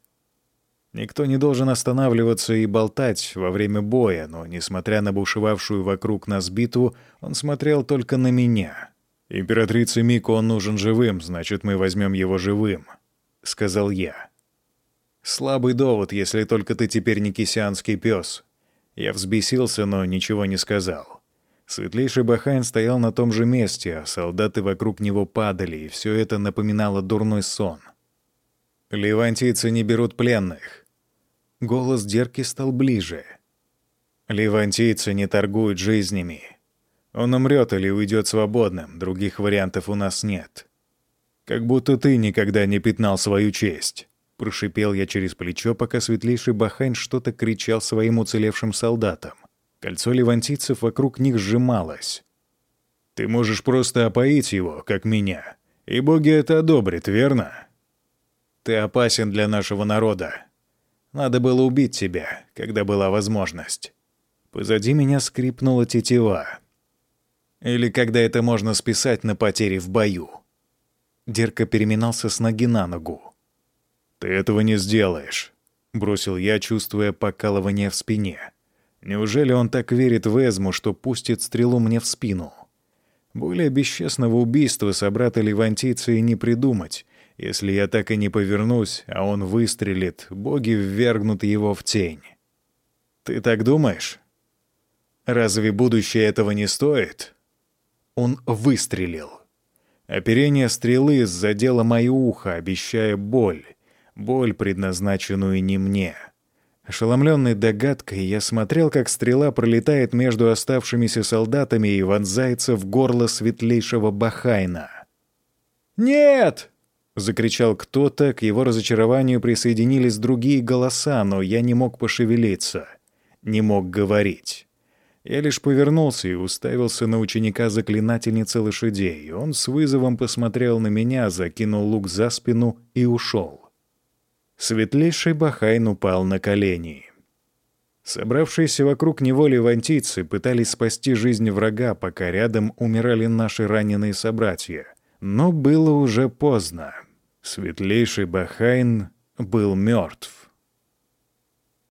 Никто не должен останавливаться и болтать во время боя, но, несмотря на бушевавшую вокруг нас битву, он смотрел только на меня — «Императрице Мико он нужен живым, значит, мы возьмем его живым», — сказал я. «Слабый довод, если только ты теперь не кисянский пес». Я взбесился, но ничего не сказал. Светлейший Бахайн стоял на том же месте, а солдаты вокруг него падали, и все это напоминало дурной сон. «Левантийцы не берут пленных». Голос Дерки стал ближе. «Левантийцы не торгуют жизнями. Он умрет или уйдет свободным, других вариантов у нас нет. Как будто ты никогда не пятнал свою честь. Прошипел я через плечо, пока светлейший Бахайн что-то кричал своим уцелевшим солдатам. Кольцо левантийцев вокруг них сжималось. «Ты можешь просто опоить его, как меня. И боги это одобрят, верно?» «Ты опасен для нашего народа. Надо было убить тебя, когда была возможность». Позади меня скрипнула тетива. Или когда это можно списать на потери в бою. Дерка переминался с ноги на ногу. «Ты этого не сделаешь», — бросил я, чувствуя покалывание в спине. «Неужели он так верит в Эзму, что пустит стрелу мне в спину?» Более бесчестного убийства собрата Левантийца и не придумать. Если я так и не повернусь, а он выстрелит, боги ввергнут его в тень. Ты так думаешь? Разве будущее этого не стоит? Он выстрелил. Оперение стрелы задело мое ухо, обещая боль. Боль, предназначенную не мне. Ошеломленный догадкой, я смотрел, как стрела пролетает между оставшимися солдатами и вонзается в горло светлейшего Бахайна. «Нет!» — закричал кто-то, к его разочарованию присоединились другие голоса, но я не мог пошевелиться, не мог говорить. Я лишь повернулся и уставился на ученика заклинательницы лошадей. Он с вызовом посмотрел на меня, закинул лук за спину и ушел. Светлейший Бахайн упал на колени. Собравшиеся вокруг него левантийцы пытались спасти жизнь врага, пока рядом умирали наши раненые собратья. Но было уже поздно. Светлейший Бахайн был мертв.